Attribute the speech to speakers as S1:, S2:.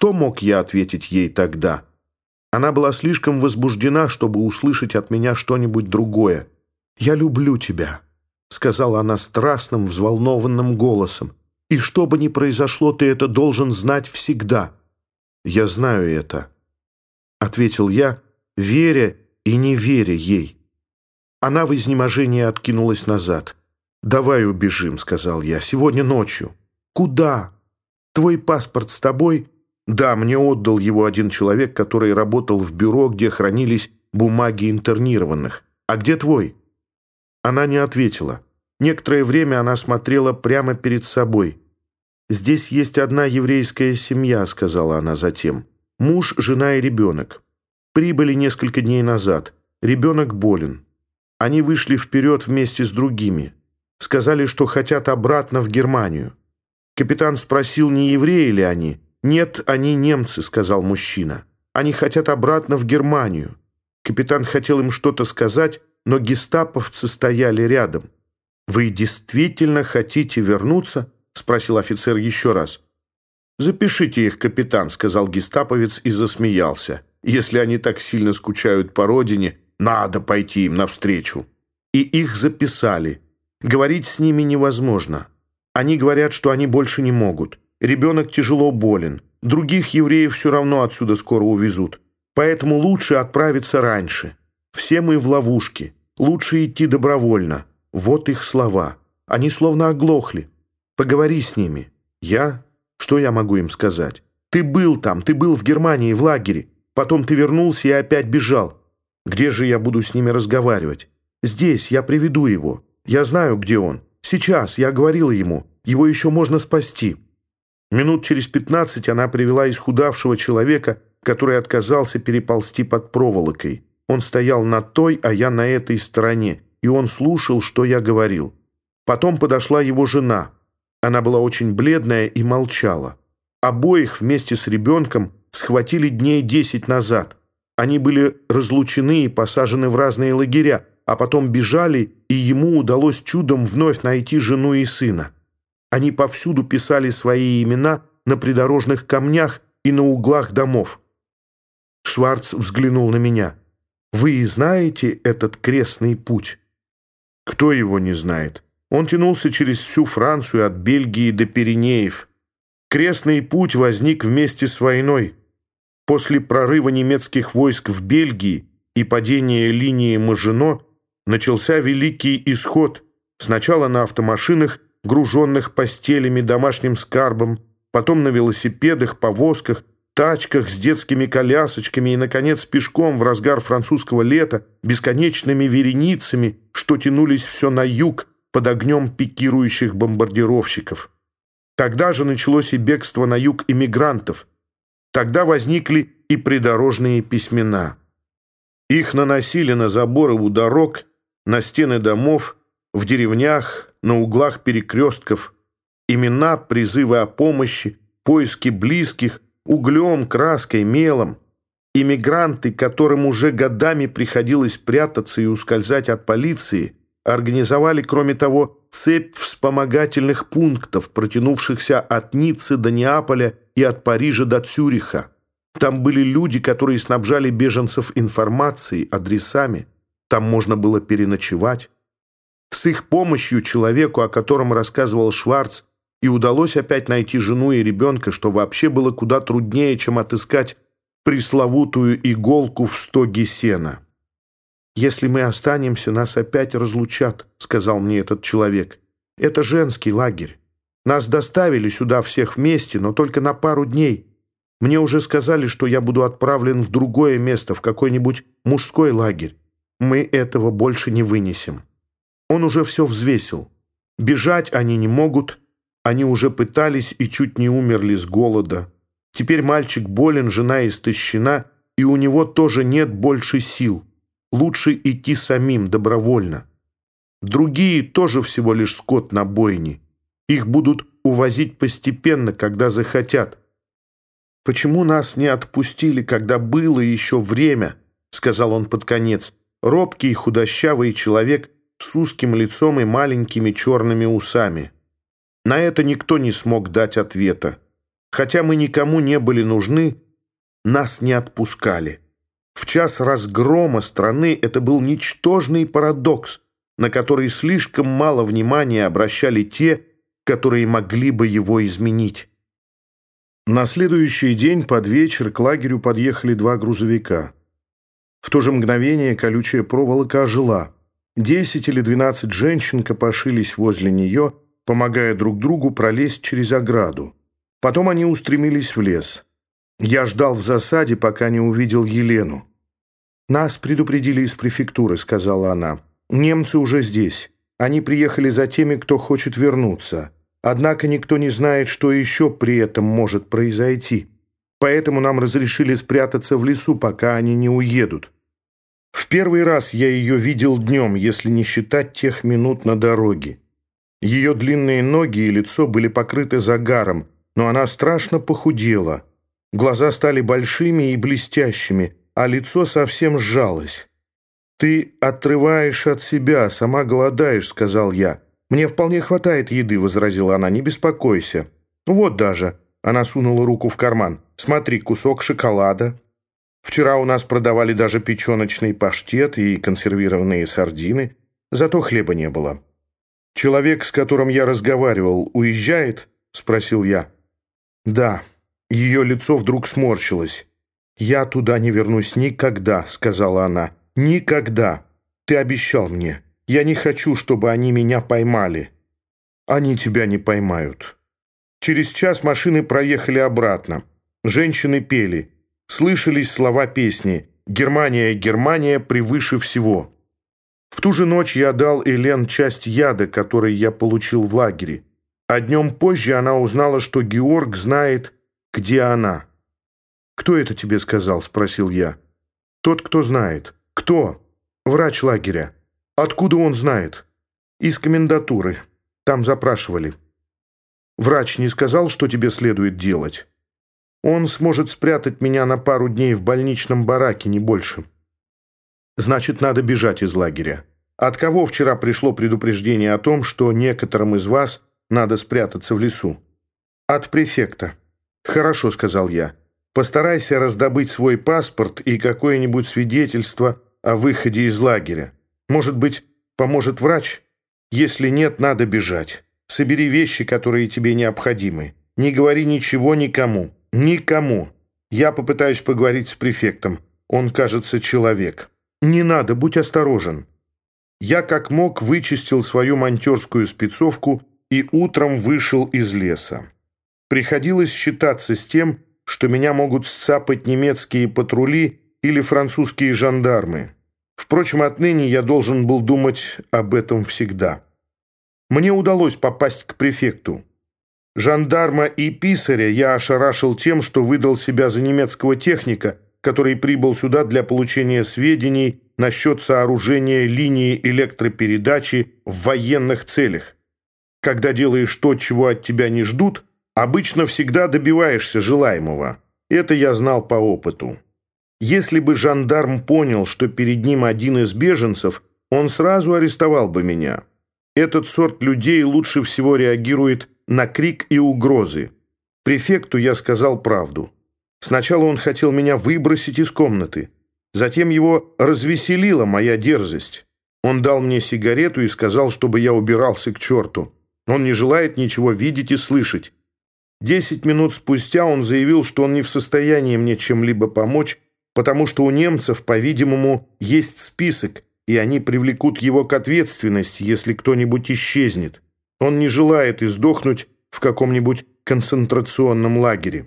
S1: Что мог я ответить ей тогда? Она была слишком возбуждена, чтобы услышать от меня что-нибудь другое. «Я люблю тебя», — сказала она страстным, взволнованным голосом. «И что бы ни произошло, ты это должен знать всегда». «Я знаю это», — ответил я, веря и не веря ей. Она в изнеможении откинулась назад. «Давай убежим», — сказал я, — «сегодня ночью». «Куда? Твой паспорт с тобой?» «Да, мне отдал его один человек, который работал в бюро, где хранились бумаги интернированных. А где твой?» Она не ответила. Некоторое время она смотрела прямо перед собой. «Здесь есть одна еврейская семья», — сказала она затем. «Муж, жена и ребенок. Прибыли несколько дней назад. Ребенок болен. Они вышли вперед вместе с другими. Сказали, что хотят обратно в Германию. Капитан спросил, не евреи ли они. «Нет, они немцы», — сказал мужчина. «Они хотят обратно в Германию». Капитан хотел им что-то сказать, но гестаповцы стояли рядом. «Вы действительно хотите вернуться?» — спросил офицер еще раз. «Запишите их, капитан», — сказал гестаповец и засмеялся. Если они так сильно скучают по родине, надо пойти им навстречу. И их записали. Говорить с ними невозможно. Они говорят, что они больше не могут. Ребенок тяжело болен. Других евреев все равно отсюда скоро увезут. Поэтому лучше отправиться раньше. Все мы в ловушке. Лучше идти добровольно. Вот их слова. Они словно оглохли. Поговори с ними. Я? Что я могу им сказать? Ты был там, ты был в Германии, в лагере. Потом ты вернулся и опять бежал. Где же я буду с ними разговаривать? Здесь, я приведу его. Я знаю, где он. Сейчас, я говорила ему. Его еще можно спасти». Минут через пятнадцать она привела исхудавшего человека, который отказался переползти под проволокой. Он стоял на той, а я на этой стороне, и он слушал, что я говорил. Потом подошла его жена. Она была очень бледная и молчала. Обоих вместе с ребенком схватили дней десять назад. Они были разлучены и посажены в разные лагеря, а потом бежали, и ему удалось чудом вновь найти жену и сына. Они повсюду писали свои имена на придорожных камнях и на углах домов. Шварц взглянул на меня. «Вы знаете этот крестный путь?» «Кто его не знает?» Он тянулся через всю Францию от Бельгии до Пиренеев. Крестный путь возник вместе с войной. После прорыва немецких войск в Бельгии и падения линии Мажино начался Великий Исход, сначала на автомашинах, груженных постелями, домашним скарбом, потом на велосипедах, повозках, тачках с детскими колясочками и, наконец, пешком в разгар французского лета, бесконечными вереницами, что тянулись все на юг под огнем пикирующих бомбардировщиков. Тогда же началось и бегство на юг иммигрантов, Тогда возникли и придорожные письмена. Их наносили на заборы у дорог, на стены домов, в деревнях, на углах перекрестков. Имена, призывы о помощи, поиски близких, углем, краской, мелом. Иммигранты, которым уже годами приходилось прятаться и ускользать от полиции, организовали, кроме того, цепь вспомогательных пунктов, протянувшихся от Ниццы до Неаполя и от Парижа до Цюриха. Там были люди, которые снабжали беженцев информацией, адресами. Там можно было переночевать. С их помощью человеку, о котором рассказывал Шварц, и удалось опять найти жену и ребенка, что вообще было куда труднее, чем отыскать пресловутую иголку в стоге сена. «Если мы останемся, нас опять разлучат», — сказал мне этот человек. «Это женский лагерь. Нас доставили сюда всех вместе, но только на пару дней. Мне уже сказали, что я буду отправлен в другое место, в какой-нибудь мужской лагерь. Мы этого больше не вынесем». Он уже все взвесил. Бежать они не могут. Они уже пытались и чуть не умерли с голода. Теперь мальчик болен, жена истощена, и у него тоже нет больше сил. Лучше идти самим, добровольно. Другие тоже всего лишь скот на бойне. Их будут увозить постепенно, когда захотят. «Почему нас не отпустили, когда было еще время?» — сказал он под конец. Робкий худощавый человек с узким лицом и маленькими черными усами. На это никто не смог дать ответа. Хотя мы никому не были нужны, нас не отпускали. В час разгрома страны это был ничтожный парадокс, на который слишком мало внимания обращали те, которые могли бы его изменить. На следующий день под вечер к лагерю подъехали два грузовика. В то же мгновение колючая проволока ожила. Десять или двенадцать женщин копошились возле нее, помогая друг другу пролезть через ограду. Потом они устремились в лес. Я ждал в засаде, пока не увидел Елену. «Нас предупредили из префектуры», — сказала она. «Немцы уже здесь. Они приехали за теми, кто хочет вернуться. Однако никто не знает, что еще при этом может произойти. Поэтому нам разрешили спрятаться в лесу, пока они не уедут. В первый раз я ее видел днем, если не считать тех минут на дороге. Ее длинные ноги и лицо были покрыты загаром, но она страшно похудела. Глаза стали большими и блестящими, а лицо совсем сжалось. «Ты отрываешь от себя, сама голодаешь», — сказал я. «Мне вполне хватает еды», — возразила она, — «не беспокойся». «Вот даже», — она сунула руку в карман, — «смотри, кусок шоколада». Вчера у нас продавали даже печеночный паштет и консервированные сардины, зато хлеба не было. «Человек, с которым я разговаривал, уезжает?» — спросил я. «Да». Ее лицо вдруг сморщилось. «Я туда не вернусь никогда», — сказала она. «Никогда. Ты обещал мне». Я не хочу, чтобы они меня поймали. Они тебя не поймают. Через час машины проехали обратно. Женщины пели. Слышались слова песни «Германия, Германия превыше всего». В ту же ночь я дал Элен часть яда, который я получил в лагере. А днем позже она узнала, что Георг знает, где она. «Кто это тебе сказал?» — спросил я. «Тот, кто знает». «Кто?» «Врач лагеря». Откуда он знает? Из комендатуры. Там запрашивали. Врач не сказал, что тебе следует делать. Он сможет спрятать меня на пару дней в больничном бараке, не больше. Значит, надо бежать из лагеря. От кого вчера пришло предупреждение о том, что некоторым из вас надо спрятаться в лесу? От префекта. Хорошо, сказал я. Постарайся раздобыть свой паспорт и какое-нибудь свидетельство о выходе из лагеря. Может быть, поможет врач? Если нет, надо бежать. Собери вещи, которые тебе необходимы. Не говори ничего никому. Никому. Я попытаюсь поговорить с префектом. Он, кажется, человек. Не надо, будь осторожен. Я как мог вычистил свою монтерскую спецовку и утром вышел из леса. Приходилось считаться с тем, что меня могут сцапать немецкие патрули или французские жандармы. Впрочем, отныне я должен был думать об этом всегда. Мне удалось попасть к префекту. Жандарма и писаря я ошарашил тем, что выдал себя за немецкого техника, который прибыл сюда для получения сведений насчет сооружения линии электропередачи в военных целях. Когда делаешь то, чего от тебя не ждут, обычно всегда добиваешься желаемого. Это я знал по опыту. Если бы жандарм понял, что перед ним один из беженцев, он сразу арестовал бы меня. Этот сорт людей лучше всего реагирует на крик и угрозы. Префекту я сказал правду. Сначала он хотел меня выбросить из комнаты. Затем его развеселила моя дерзость. Он дал мне сигарету и сказал, чтобы я убирался к черту. Он не желает ничего видеть и слышать. Десять минут спустя он заявил, что он не в состоянии мне чем-либо помочь, потому что у немцев, по-видимому, есть список, и они привлекут его к ответственности, если кто-нибудь исчезнет. Он не желает издохнуть в каком-нибудь концентрационном лагере.